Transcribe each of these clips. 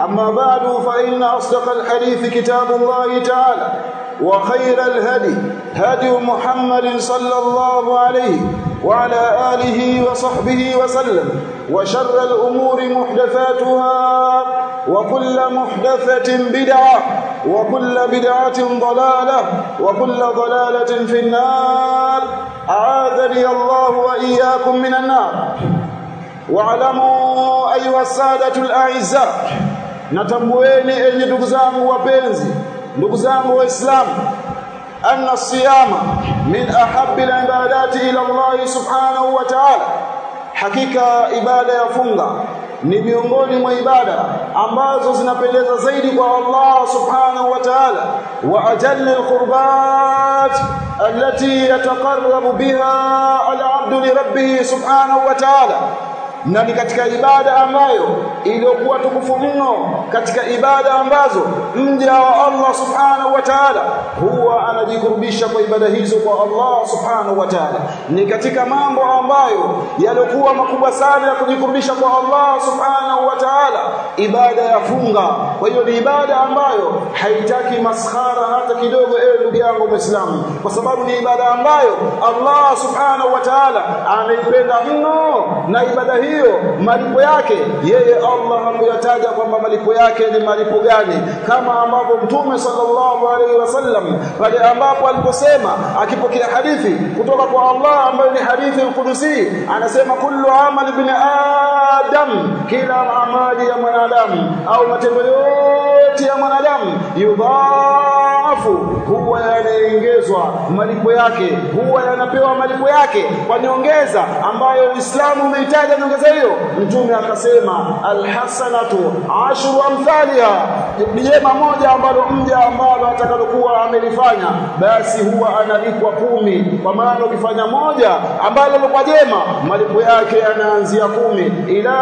أما بعد فإن أصدق الحديث كتاب الله تعالى وخير الهدي هدي محمد صلى الله عليه وعلى آله وصحبه وسلم وشر الأمور محدثاتها وكل محدثة بدعة وكل بدعة ضلالة وكل ضلالة في النار. أعاذني الله وإياكم من النار. واعلموا أيها السادة الأعزاء natambueni enyi ndugu zangu wapenzi ndugu zangu waislamu anna siyama min ahabbi al-ibadati ila Allah subhanahu wa ta'ala. Hakika ibada ya funga ni miongoni mwa ibada ambazo zinapendeza zaidi kwa Allah subhanahu wa ta'ala. Wa ajalla al-qurbat allati yataqarrabu biha al-'abdu li rabbih subhanahu wa ta'ala na ni katika ibada ambayo iliyokuwa tukufu mno katika ibada ambazo mja wa Allah subhanahu wa ta'ala huwa anajikurubisha kwa ibada hizo kwa Allah subhanahu wa ta'ala. Ni katika mambo ambayo yaliokuwa makubwa sana ya kujikurubisha kwa Allah subhanahu wa ta'ala ibada ya funga. Kwa hiyo ni ibada ambayo haitaki maskhara hata kidogo ewe ndugu yangu muislamu kwa sababu ni ibada ambayo Allah subhanahu wa ta'ala anaipenda mno na ibada hii hiyo malipo yake yeye Allah hakuyataja kwamba malipo yake ni malipo gani? Kama ambapo mtume sallallahu alaihi wasallam pale ambapo aliposema akipokea hadithi kutoka kwa Allah ambayo ni hadithi al-Qudusi anasema kullu amali bin adam kila amali ya mwanadamu au matendo yote ya mwanadamu yudhafu huwa yanaongezwa malipo yake huwa yanapewa malipo yake. Kwa nyongeza ambayo Uislamu umehitaja nyongeza hiyo. Mtume akasema alhasanatu ashru amthaliha. Jema moja ambalo mja ambalo atakalokuwa amelifanya basi huwa analipwa kumi. Kwa maana ukifanya moja ambalo kwa jema malipo yake yanaanzia kumi. Ila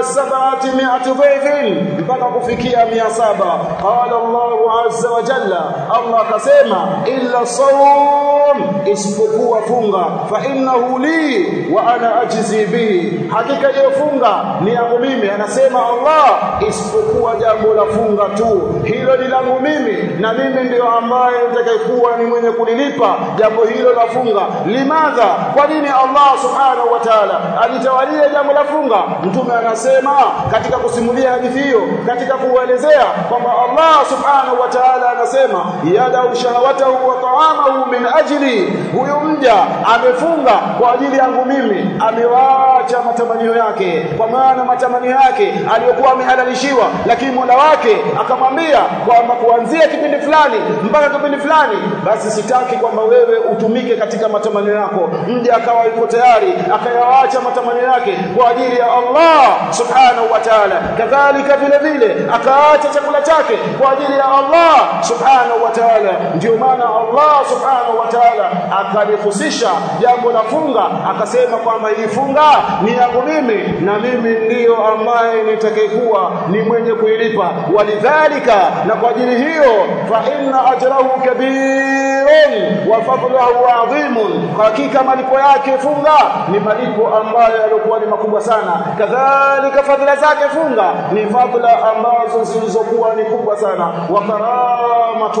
sabati mi'ati dhaifin mpaka kufikia mia saba. Qala Allah azza wa jalla Allah akasema illa sawm isipokuwa funga. Fa innahu li wa ana ajzi bihi. Hakika hiyo funga ni yangu mimi anasema Allah isipokuwa jambo la funga tu. Hilo ni langu mimi na mimi ndio ambaye nitakayekuwa ni mwenye kulilipa jambo hilo la funga. Limadha? Kwa nini Allah subhanahu wa ta'ala alitawalia jambo la funga? Mtume anasema katika kusimulia hadithi hiyo katika kuelezea kwamba Allah subhanahu wa ta'ala anasema yadau shahawatahu wa ta'amahu min ajli. Huyo mja amefunga kwa ajili yangu mimi amewaacha matamanio yake. Kwa maana matamanio yake aliyokuwa amehalalishiwa lakini Mola wake akamwambia kwamba kuanzia kipindi fulani mpaka kipindi fulani basi sitaki kwamba wewe utumike katika matamanio yako. Mja akawa yuko tayari akayawaacha matamanio yake kwa ajili ya Allah subhanahu wa ta'ala. Kadhalika vile vile akaacha chakula chake kwa ajili ya Allah subhanahu wa ta'ala. Ndio maana Allah subhanahu wa ta'ala akalihusisha jambo la funga akasema kwamba hii funga ni yangu mimi na mimi ndiyo ambaye nitakayekuwa ni mwenye kuilipa. Walidhalika na kwa ajili hiyo fa inna ajrahu kabirun wa fadluhu adhimun. Hakika malipo yake funga ni malipo ambayo yalikuwa ni makubwa sana. Kadhalika fadhila zake funga ni fadhila ambazo zilizokuwa ni kubwa sana. Wa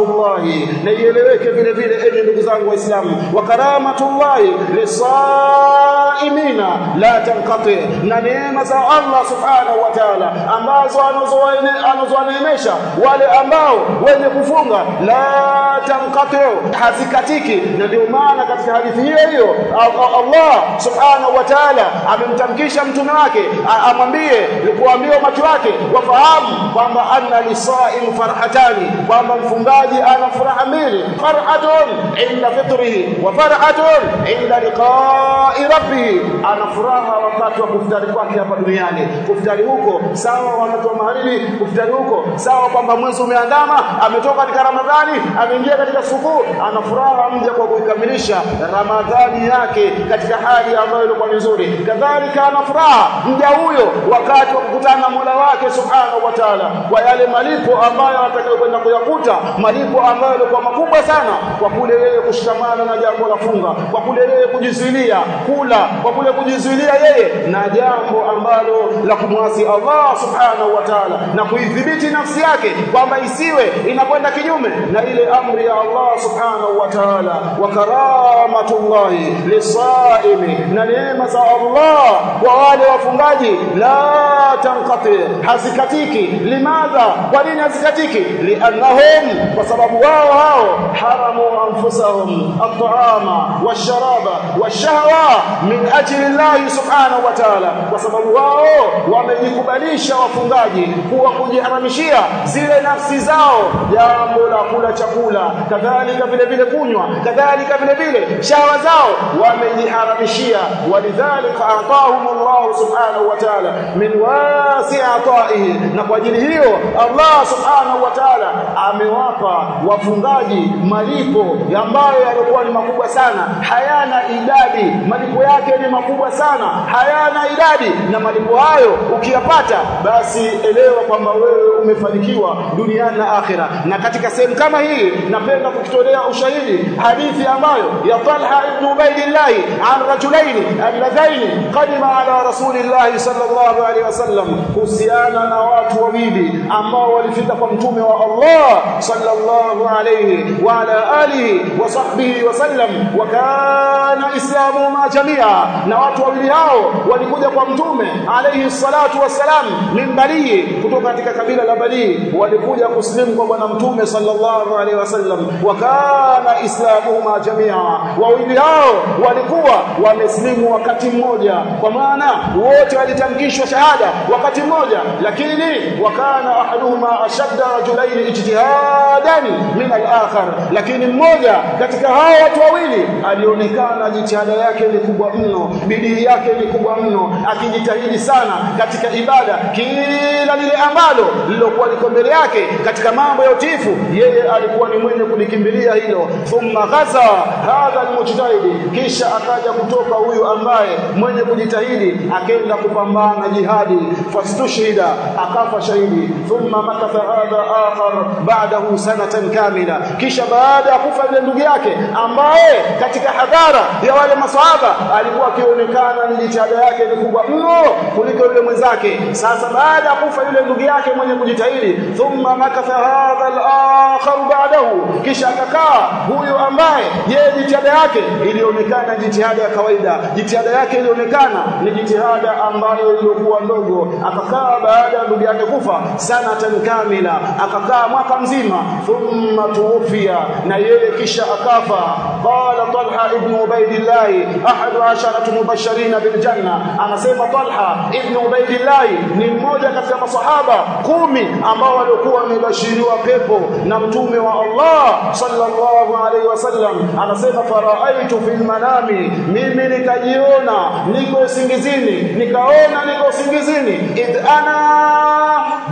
karamatullahi na ieleweke vile vile enyi ndugu zangu waislamu wa karamatullahi lisaimina la tanqati na neema za Allah subhanahu wa ta'ala ambazo anazowaneemesha wale ambao wenye kufunga la tanqati hazikatiki. Na ndio maana katika hadithi hiyo hiyo Allah subhanahu wa ta'ala amemtamkisha mtume wake amwambie kuambia umati wake wafahamu kwamba anna lisaim farhatani kwamba mfungaji ana furaha mbili. Farhatun inda fitrihi wa farhatun inda liqa'i ربه ana furaha wakati wa kufutari kwake hapa duniani. Kufutari huko sawa wakati wa magharibi kufutari huko sawa kwamba mwezi umeandama ametoka katika ramadhani ameingia katika sukuu. Ana furaha mja kwa kuikamilisha ramadhani yake katika hali ambayo ilikuwa nzuri. Kadhalika ana furaha mja huyo wakati wa kukutana na Mola wake subhanahu wa ta'ala. Kwa yale malipo ambayo atakayokwenda kuyakuta malipo ambayo kwa makubwa sana kwa kule yeye kushikamana na jambo la funga kwa kule yeye kujizuilia kula kwa kule kujizuilia yeye na jambo ambalo la kumwasi Allah subhanahu wa ta'ala na kuidhibiti nafsi yake kwamba isiwe inakwenda kinyume na ile amri ya Allah subhanahu wa ta'ala wa karamatullahi lisaimi na neema za Allah kwa wale wafungaji la tanqati hazikatiki. Limadha? Kwa nini hazikatiki? Liannahum kwa sababu wao hao haramu anfusahum at'ama washaraba wash-sharaba min ajli Allah subhanahu wa ta'ala. Kwa sababu wao wamejikubalisha wafungaji kuwa kujiharamishia zile nafsi zao. Jambo la kula chakula kadhalika vile vile kunywa kadhalika vile vile shawa zao wamejiharamishia. Walidhalika atahum Allah subhanahu wa ta'ala min wasi ataihi. Na kwa ajili hiyo Allah subhanahu wa ta'ala amewapa wafungaji malipo ambayo yalikuwa ni makubwa sana. Hayana idadi malipo yake ni makubwa sana. Hayana idadi na malipo hayo ukiyapata basi elewa kwamba wewe umefanikiwa duniani na akhira na katika sehemu kama hii napenda kukitolea ushahidi hadithi ambayo ya Talha ibn Ubaydillah an rajulaini alladhaini qadima ala rasulillah sallallahu alaihi wasallam kuhusiana na watu wawili ambao walifika kwa mtume wa Allah sallallahu alaihi عليه وعلى alihi وصحبه وسلم وكان wa kana جميعا ma na watu wawili hao walikuja kwa mtume alaihi salatu wasalam min kutoka katika kabila la Bani walikuja kuslimu kwa bwana mtume sallallahu alaihi wasallam wakana islamu islamuhuma jamia. Wawili hao walikuwa wameslimu wakati mmoja kwa maana wote walitamkishwa shahada wakati mmoja lakini wakana ahaduhuma ashadda rajulaini ijtihadan min al-akhar. Lakini mmoja katika hao watu wawili alionekana jitihada yake ni kubwa mno bidii yake ni kubwa mno akijitahidi sana katika ibada kila lile ambalo lilokuwa liko mbele yake katika mambo ya utifu yeye alikuwa ni mwenye kulikimbilia hilo. Thumma ghaza hadha almujtahidi kisha akaja kutoka huyu ambaye mwenye kujitahidi akenda kupambana jihadi. Fastushhida akafa shahidi. Thumma makatha hadha akhar ba'dahu sanatan kamila. Kisha baada ya kufa yule ndugu yake ambaye katika hadhara ya wale maswahaba alikuwa akionekana ni jitihada yake ni kubwa mno kuliko yule mwenzake. Sasa baada ya kufa yule ndugu yake mwenye kujitahidi thumma makatha hadha al-akhar ba'dahu. Kisha akakaa huyo ambaye yeye jitihada yake ilionekana jitihada ya kawaida. Jitihada yake ilionekana ni jitihada ambayo ilikuwa ndogo. Akakaa baada ya ndugu yake kufa sanatan kamila. Akakaa mwaka mzima thumma tuwfiya na yeye kisha akafa. Qala talha ibn ubaidillah ahadu asharatu mubashirin bil janna. Anasema talha ibn ubaidillah ni mmoja katika masahaba kumi ambao walikuwa wamebashiriwa pepo na mtume wa Allah sallallahu alaihi wasallam anasema faraaitu fil manami mimi nikajiona niko usingizini nikaona niko usingizini id ana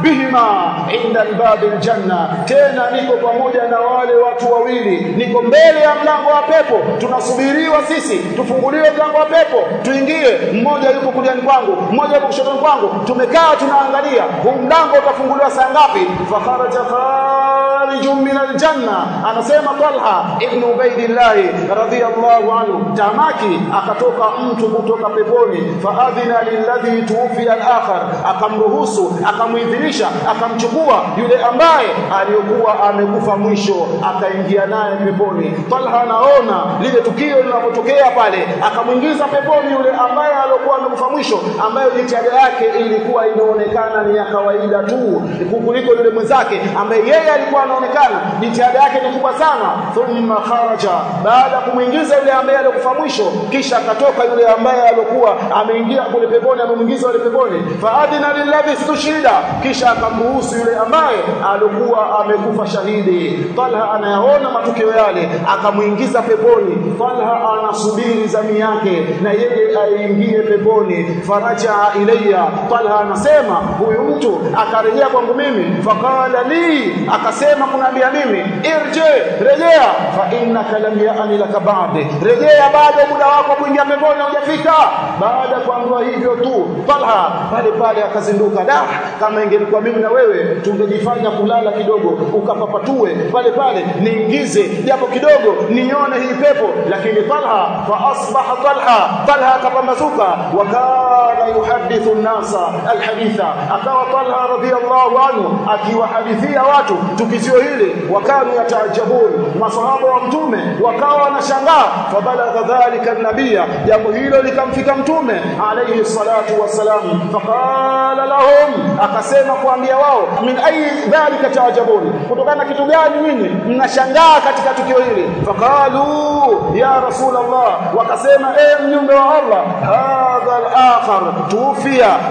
bihima inda albabi aljanna. Tena niko pamoja na wale watu wawili. Niko mbele ya mlango wa pepo. Tunasubiriwa sisi. Tufunguliwe mlango wa pepo. Tuingie. Mmoja yuko kuliani kwangu. Mmoja yuko kushoto kwangu. Tumekaa tunaangalia. Huu mlango utafunguliwa saa ngapi? Fakharaja kharijun min aljanna. Anasema Talha ibn Ubaidillah radhiyallahu anhu. Tamaki akatoka mtu kutoka peponi. Faadhina lilladhi tuwfiya al-akhar. Akamruhusu akamuidhinisha akamchukua yule ambaye aliyokuwa amekufa mwisho akaingia naye peponi. Talha anaona lile tukio linapotokea pale akamuingiza peponi yule ambaye aliyokuwa amekufa mwisho ambaye jitihada yake ilikuwa inaonekana ni ya kawaida tu kuliko yule mwenzake ambaye yeye alikuwa anaonekana. Jitihada yake ni kubwa sana. Thumma kharaja baada kumuingiza yule ambaye aliyokufa mwisho kisha akatoka yule ambaye aliyokuwa ameingia kule peponi amemuingiza yule peponi. Faadina lilladhi stushida kisha akamruhusu yule ambaye alikuwa amekufa shahidi. Talha anayaona matukio yale akamuingiza peponi. Talha anasubiri zamu yake na yeye aingie peponi. Faraja ilayya. Talha anasema huyu mtu akarejea kwangu mimi. Faqala li akasema kunaambia mimi irje rejea. Fa innaka lam ya'ni laka ba'd. Rejea baada muda wako kuingia peponi hujafika. Baada kuambiwa hivyo tu Talha pale pale akazinduka. Da kama ingelikuwa mimi na wewe tungejifanya kulala kidogo ukapapatue pale pale niingize japo kidogo nione hii pepo. Lakini Talha fa asbaha Talha Talha akapambazuka wakana yuhadithu nasa alhaditha. Akawa Talha radhiallahu anhu akiwahadithia watu tukisio hili wakanu yataajabun masahaba wa mtume wakawa wanashangaa. Fabalagha dhalika nabia jambo hilo likamfika mtume alayhi salatu wassalam. Faqala lahum akasema kuambia wao min ayi dhalika taajabun kutokana kitu gani nyinyi mnashangaa katika tukio hili? Faqalu ya rasul allah wakasema e mjumbe wa Allah hadha al-akhar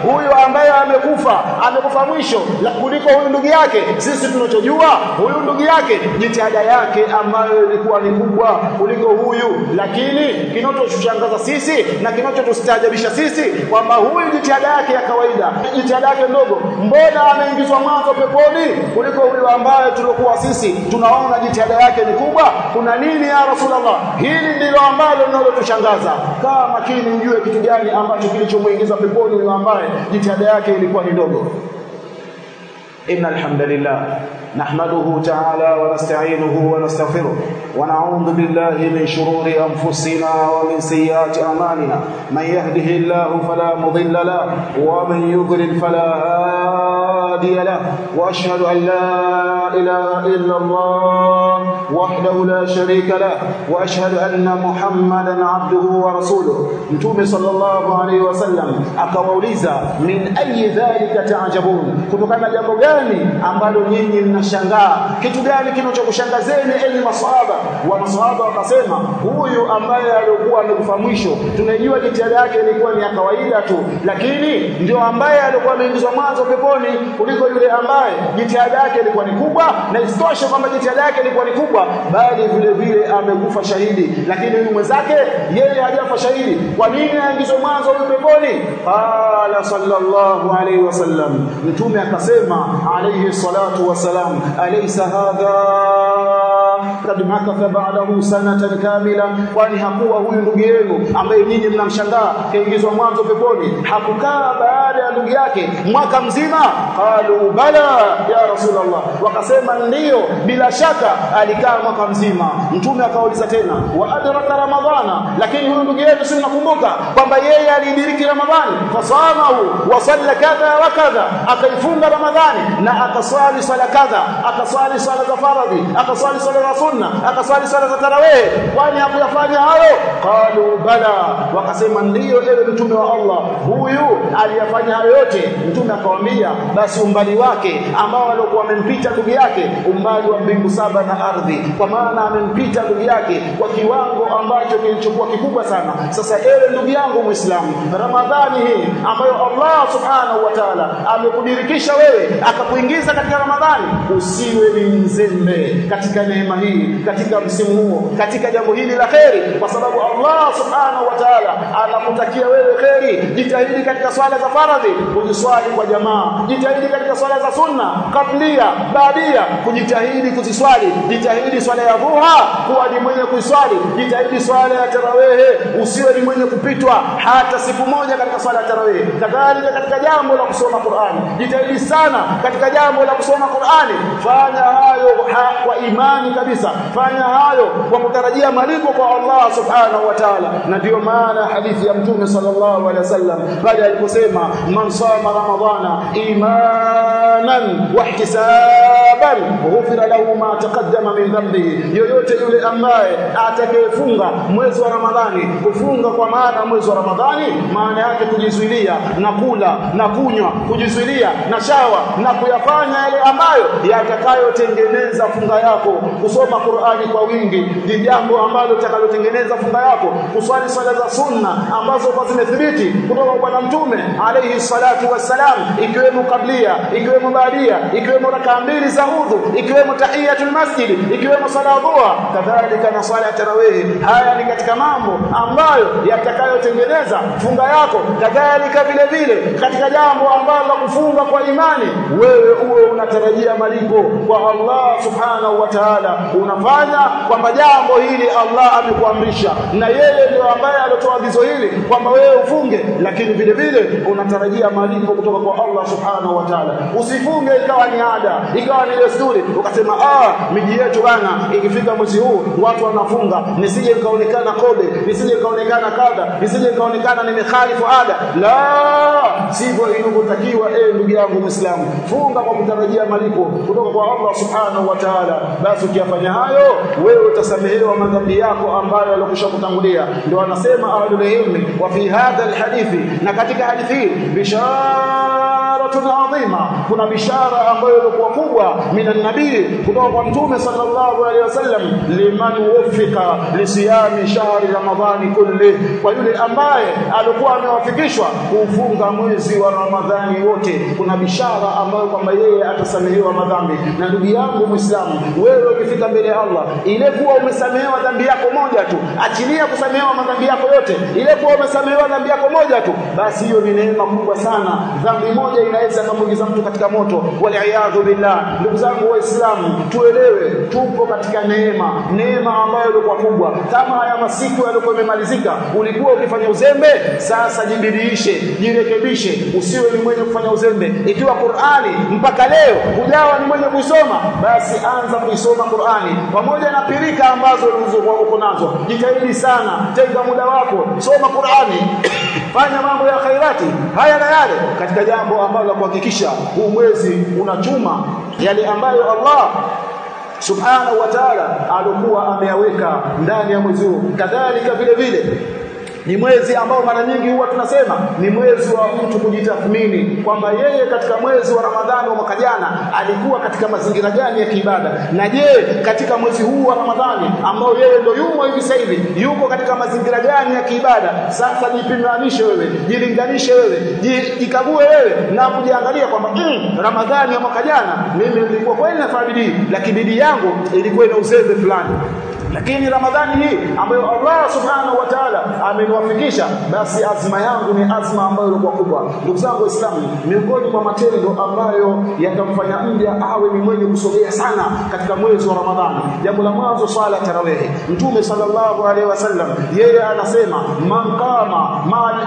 huyu ambaye amekufa amekufa mwisho kuliko huyu ndugu yake sisi tunachojua huyu ndugu yake jitihada yake ambayo ilikuwa ni kubwa kuliko huyu lakini kinachotushangaza sisi na kinachotustajabisha sisi kwamba huyu jitihada yake ya kawaida jitihada yake ndogo mbona ameingizwa mwanzo peponi kuliko huyu ambaye tulikuwa sisi tunaona jitihada yake ni kubwa kuna nini ya rasulullah hili ndilo ambalo linalotushangaza kaa makini ujue kitu gani ambacho kilichomuingiza peponi huyu ambaye jitihada yake ilikuwa ni ndogo إن الحمد لله نحمده تعالى ونستعينه ونستغفره ونعوذ بالله من شرور أنفسنا ومن سيئات أعمالنا من يهده الله فلا مضل له ومن يضلل فلا هادي هادي له واشهد ان لا اله الا الله وحده لا شريك له واشهد ان محمدا عبده ورسوله. نبي صلى الله عليه وسلم. Akawauliza min ayi dhalika taajabun kutokana jambo gani ambalo nyinyi mnashangaa? Kitu gani kinachokushangazeni enyi maswahaba? Wanaswahaba wakasema huyu ambaye alikuwa amekufa mwisho tunajua jitihada yake ilikuwa ni ya kawaida tu lakini ndio ambaye alikuwa ameingizwa mwanzo peponi kuliko yule ambaye jitihada yake ilikuwa ni kubwa na isitoshe kwamba jitihada yake ilikuwa ni kubwa bali vile vile amekufa shahidi. Lakini huyu mwenzake yeye hajafa shahidi. Kwa nini aingizwe mwanzo huyu peponi? Ala sallallahu alayhi wasallam mtume akasema alayhi salatu wasalam alaysa hadha kad makatha ba'dahu sanatan kamila kwani hakuwa huyu ndugu yenu ambaye nyinyi mnamshangaa kaingizwa mwanzo peponi. Hakukaa baada ya ndugu yake mwaka mzima. Qalu bala ya rasulullah wakasema ndiyo bila shaka alikaa mwaka mzima. Mtume akauliza tena wa adraka ramadhana? Lakini huyu ndugu yetu si nakumbuka kwamba yeye alidiriki ramadhani? Fasamahu wa salla kadha wa kadha akaifunga ramadhani na akaswali sala kadha akaswali sala za faradhi akaswali sala za sunna akaswali swala za tarawih. Kwani hakuyafanya hayo? Qalu bala. Wakasema ndiyo ewe mtume wa Allah. Huyu aliyafanya hayo yote. Mtume akamwambia basi umbali wake ambao alikuwa amempita ndugu yake umbali wa mbingu saba na ardhi. Kwa maana amempita ndugu yake kwa kiwango ambacho kilichokuwa kikubwa sana. Sasa ewe ndugu yangu muislamu ramadhani hii ambayo Allah subhanahu wa ta'ala amekudirikisha wewe akakuingiza katika ramadhani usiwe ni mzembe katika neema hii katika msimu huo katika jambo hili la kheri kwa sababu Allah subhanahu wa ta'ala anakutakia wewe kheri. Jitahidi katika swala za faradhi kujiswali kwa jamaa. Jitahidi katika swala za sunna kablia baadia. Kujitahidi kuziswali. Jitahidi swala ya dhuha kuwa ni mwenye kuiswali. Jitahidi swala ya tarawehe usiwe ni mwenye kupitwa hata siku moja katika swala ya tarawehe. Kadhalika katika jambo la kusoma Qur'ani jitahidi sana katika jambo la kusoma Qur'ani fanya hayo kwa imani kabisa fanya hayo kwa kutarajia malipo kwa Allah subhanahu wa ta'ala. Na ndio maana hadithi ya mtume sallallahu alaihi wasallam pale aliposema man sama ramadhana imanan wa ihtisaban ghufira lahu ma taqaddama min dhanbihi yoyote yule ambaye atakayefunga mwezi wa ramadhani kufunga kwa maana mwezi wa ramadhani maana yake kujizuilia na kula na kunywa kujizuilia na shawa na kuyafanya yale ambayo yatakayotengeneza funga yako. Kusoma Qur'ani kwa wingi ni jambo ambalo litakalotengeneza funga yako. Kuswali sala za sunna ambazo kwa zimethibiti kutoka kwa mtume alayhi salatu wassalam ikiwemo kablia ikiwemo baadia ikiwemo rakaa mbili za udhu ikiwemo tahiyatul masjid ikiwemo sala dhuha kadhalika na sala ya tarawih haya ni katika mambo ambayo yatakayotengeneza funga yako. Kadhalika vile vile katika jambo ambalo la kufunga kwa imani wewe uwe unatarajia malipo kwa Allah subhanahu wa ta'ala. Unafanya kwamba jambo hili Allah amekuamrisha na yeye ndio ambaye alitoa agizo hili kwamba wewe ufunge lakini vile vile unatarajia malipo kutoka kwa Allah subhanahu wa ta'ala. Usifunge ikawa ni ada ikawa ni desturi ukasema ah miji yetu bana ikifika mwezi huu watu wanafunga. Nisije nikaonekana kobe nisije nikaonekana kadha nisije nikaonekana nimekhalifu ada. La sivyo inavyotakiwa eh ndugu yangu muislamu. Funga kwa kutarajia malipo kutoka kwa Allah subhanahu wa ta'ala. Basi ukiyafanya hayo wewe utasamehewa madhambi yako ambayo yalokwisha kutangulia. Ndio anasema ahlul wa fi hadha alhadithi. Na katika hadithi hii bisharatun adhima kuna bishara ambayo ilikuwa kubwa minan nabii kutoka kwa mtume sallallahu alaihi wasallam liman wufika lisiyami shahri ramadhani kulli kwa yule ambaye alikuwa amewafikishwa kufunga mwezi wa ramadhani wote kuna bishara ambayo kwamba yeye atasamehewa madhambi na ndugu yangu muislamu wewe ukifika mbele ya Allah ile kuwa umesamehewa dhambi yako moja tu achilia kusamehewa madhambi yako yote ile kuwa umesamehewa dhambi yako moja tu basi hiyo ni neema kubwa sana dhambi moja inaweza kumuingiza mtu katika moto wal billah ndugu zangu waislamu tuelewe tupo katika neema neema ambayo ilikuwa kubwa. Kama haya masiku yalikuwa yamemalizika ulikuwa ukifanya uzembe sasa jibidiishe jirekebishe. Usiwe ni mwenye kufanya uzembe. Ikiwa Qur'ani mpaka leo hujawa ni mwenye kuisoma basi anza kuisoma Qur'ani. Pamoja na pirika ambazo uko nazo jitahidi sana tenga muda wako soma Qur'ani. Fanya mambo ya khairati haya na yale katika jambo ambalo la kuhakikisha huu mwezi unachuma yale ambayo Allah subhanahu wa ta'ala alikuwa ameyaweka ndani ya mwezi huu. Kadhalika vile vile ni mwezi ambao mara nyingi huwa tunasema ni mwezi wa mtu kujitathmini kwamba yeye katika mwezi wa Ramadhani wa mwaka jana alikuwa katika mazingira gani ya kiibada? Na je katika mwezi huu wa Ramadhani ambao yeye ndio yumo hivi sasa hivi yuko katika mazingira gani ya kiibada? Sasa jipimanishe wewe jilinganishe wewe jikague wewe na kujiangalia kwamba mm, Ramadhani ya mwaka jana mimi nilikuwa kweli nafanya bidii lakini bidii yangu ilikuwa ina uzembe fulani lakini ramadhani hii ambayo Allah subhanahu wa ta'ala ameniwafikisha basi azma yangu ni azma ambayo ilikuwa kubwa. Ndugu zangu waislamu miongoni mwa matendo ambayo yatamfanya mja awe ni mwenye kusogea sana katika mwezi wa ramadhani. Jambo la mwanzo swala tarawih. Mtume sallallahu alaihi wasallam yeye anasema man qama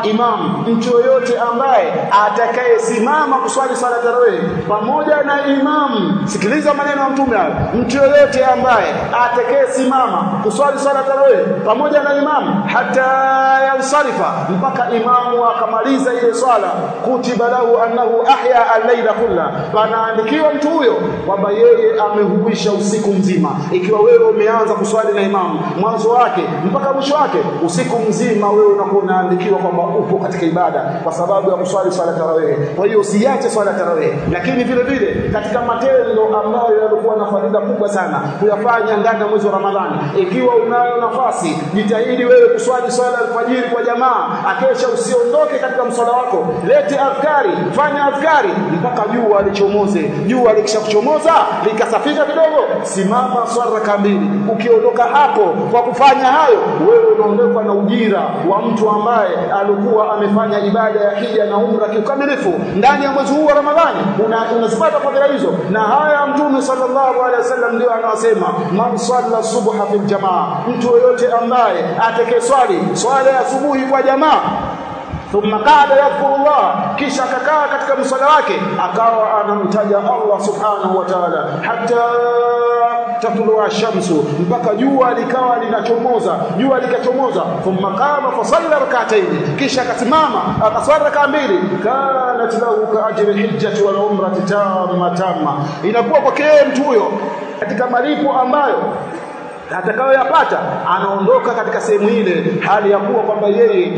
imam mtu yoyote ambaye atakayesimama kuswali swala tarawih pamoja na imam. Sikiliza maneno ya mtume hayo. Mtu yoyote ambaye atakayesimama kuswali sala tarawih pamoja na imamu hata yansarifa mpaka imamu akamaliza ile swala kutiba lahu annahu ahya al-layla kulla. Panaandikiwa mtu huyo kwamba yeye amehuisha usiku mzima. Ikiwa wewe umeanza kuswali na imamu mwanzo wake mpaka mwisho wake usiku mzima wewe unakuwa unaandikiwa kwamba upo katika ibada kwa sababu ya kuswali swala tarawih kwa hiyo usiache swala tarawih lakini vile vile katika matendo ambayo yalikuwa na faida kubwa sana kuyafanya ndani ya mwezi wa Ramadhani ikiwa unayo nafasi jitahidi wewe kuswali swala alfajiri kwa jamaa akesha usiondoke katika msala wako. Lete adhkari fanya adhkari mpaka jua lichomoze. Jua likishakuchomoza likasafisha kidogo simama swala kamili. Ukiondoka hapo kwa kufanya hayo wewe unaondoka na ujira wa mtu ambaye alikuwa amefanya ibada ya hija na umra kikamilifu. Ndani ya mwezi huu wa Ramadhani unazipata una fadhila hizo. Na haya mtume sallallahu alaihi wasallam ndio anasema man salla subha fil jamaa mtu yoyote ambaye atekeswali swala ya asubuhi kwa jamaa thumma qala yadhkurullah kisha akakaa katika msala wake akawa anamtaja Allah subhanahu wa ta'ala hatta tatlu'a shamsu mpaka jua likawa linachomoza jua likachomoza. Thumma qama fa salla rak'atayn kisha akasimama akaswali rak'a mbili. Kanat lahu ka ajri hijjati wal umrati tamma tamma. Inakuwa kwake mtu huyo katika malipo ambayo atakayoyapata anaondoka katika sehemu ile hali ya kuwa kwamba yeye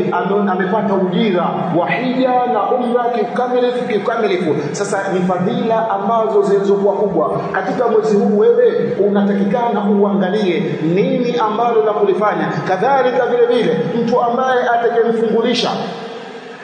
amepata ujira wa hija na umra kikamilifu kikamilifu. Sasa ni fadhila ambazo zilizokuwa kubwa. Katika mwezi huu wewe unatakikana uangalie nini ambalo la kulifanya. Kadhalika vile vile mtu ambaye atakayemfungulisha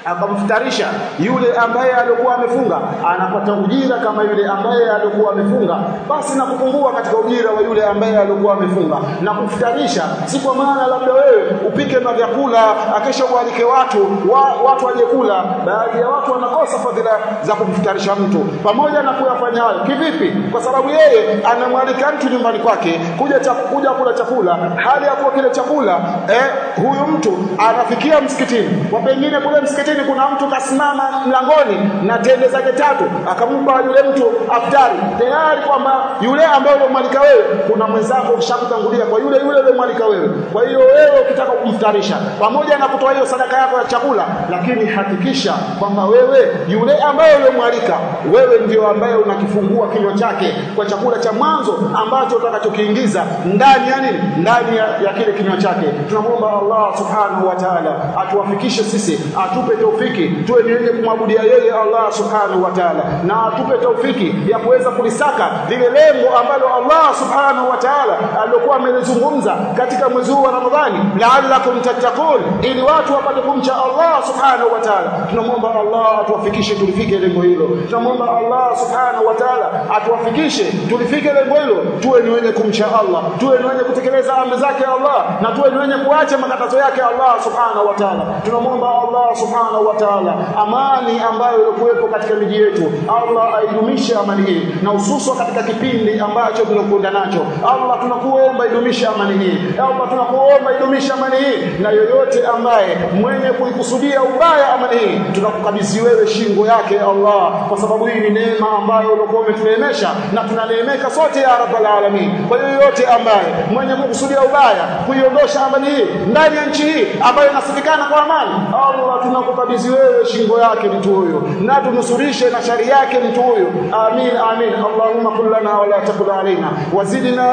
akamfutarisha yule ambaye alikuwa amefunga. Anapata ujira kama yule ambaye alikuwa amefunga. Basi na kupungua katika ujira wa yule ambaye alikuwa amefunga. Na kufutarisha si kwa maana labda wewe upike na vyakula akesha ualike watu wa, watu waje kula. Baadhi ya watu wanakosa fadhila za kumfutarisha mtu. Pamoja na kuyafanya hayo. Kivipi? Kwa sababu yeye anamwalika mtu nyumbani kwake kuja kuja kula chakula. Hali ya kuwa kile chakula eh, huyu mtu anafikia msikitini. Kwa pengine kule msikitini msikitini kuna mtu kasimama mlangoni na tende zake tatu akamupa yule mtu aftari. Tayari kwamba yule ambaye umemwalika wewe kuna mwenzako ushakutangulia kwa yule yule umemwalika wewe. Kwa hiyo wewe ukitaka kumftarisha pamoja na kutoa hiyo sadaka yako ya chakula lakini hakikisha kwamba wewe yule ambaye umemwalika wewe ndio ambaye unakifungua kinywa chake kwa chakula cha mwanzo ambacho utakachokiingiza ndani ya nini? Ndani ya, ya kile kinywa chake. Tunamwomba Allah subhanahu wa ta'ala atuwafikishe sisi atupe taufiki tuwe ni wenye kumwabudia yeye Allah subhanahu wa ta'ala. Na atupe taufiki ya kuweza kulisaka lile lengo ambalo Allah subhanahu wa ta'ala alikuwa amelizungumza katika mwezi wa Ramadhani. La'allakum tattaqun ili watu wapate kumcha Allah subhanahu wa ta'ala. Tunamwomba Allah atuwafikishe tulifike lengo hilo. Tunamwomba Allah subhanahu wa ta'ala atuwafikishe tulifike lengo hilo. Tuwe ni wenye kumcha Allah. Tuwe ni wenye kutekeleza amri zake Allah. Na tuwe ni wenye kuacha makatazo yake Allah subhanahu wa ta'ala. Tunamwomba Allah subhanahu wa ta'ala amani ambayo ilikuwepo katika miji yetu. Allah aidumishe amani hii na hususan katika kipindi ambacho tunakwenda nacho. Allah tunakuomba idumishe amani hii. Allah tunakuomba idumishe amani hii. Na yoyote ambaye mwenye kuikusudia ubaya amani hii tunakukabidhi wewe shingo yake Allah. Kwa sababu hii ni neema ambayo ulikuwa umetuneemesha na tunaneemeka sote ya rabbal alamin. Kwa yoyote ambaye mwenye kukusudia ubaya kuiondosha amani hii ndani ya nchi hii ambayo inasifikana kwa amani Allah tunakukabidhi wewe shingo yake mtu huyo na tunusurishe na shari yake mtu huyo. Amin amin. Allahumma kullana wala wa la takul alaina wazidna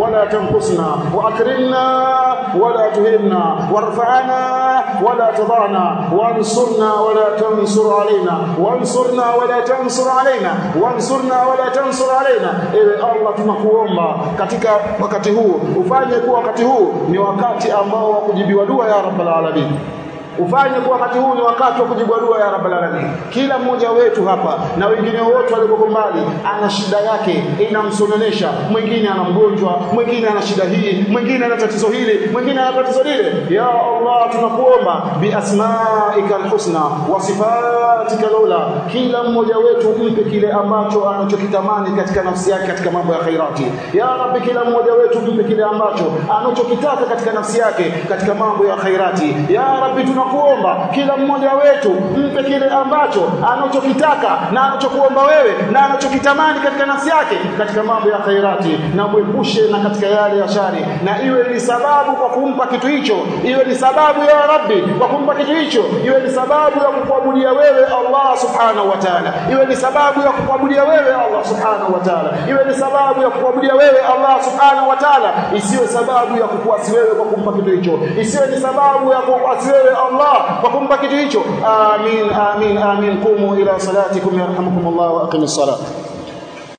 wa la tanqusna wa akrimna wa la tuhinna warfa'na wa la tadana wansurna wa la tansur alaina wansurna wa la tansur alaina wansurna wa la tansur alaina ewe Allah tunakuomba katika wakati huu ufanye kuwa wakati huu ni wakati ambao wa kujibiwa dua ya rabbal alamin ufanye kwa wakati huu ni wakati wa kujibu dua ya rabbal alamin. Kila mmoja wetu hapa na wengine wote walioko mbali ana shida yake inamsononesha. Mwingine ana mgonjwa mwingine ana shida hii mwingine ana tatizo hili mwingine ana tatizo lile. Ya Allah tunakuomba bi asmaika alhusna wa sifatika alula. Kila mmoja wetu mpe kile ambacho anachokitamani katika nafsi yake katika mambo ya khairati. Ya rabbi kila mmoja wetu mpe kile ambacho anachokitaka katika nafsi yake katika mambo ya khairati. Ya rabbi tunakuomba kila mmoja wetu mpe kile ambacho anachokitaka na anachokuomba wewe na anachokitamani katika nafsi yake katika mambo ya khairati. Na muepushe na katika yale ya shari. Na iwe ni sababu kwa kumpa kitu hicho. Iwe ni sababu ya rabbi kwa kumpa kitu hicho. Iwe ni sababu ya kukuabudia wewe Allah subhanahu wa ta'ala. Iwe ni sababu ya kukuabudia wewe Allah subhanahu wa ta'ala. Iwe ni sababu ya kukuabudia wewe Allah subhanahu wa ta'ala. Isiwe sababu ya kukuasi wewe kwa kumpa kitu hicho. Isiwe ni sababu ya kukuasi wewe Allah الله. وقم بكيتو آمين آمين آمين. قوموا إلى صلاتكم يرحمكم الله واقم الصلاة.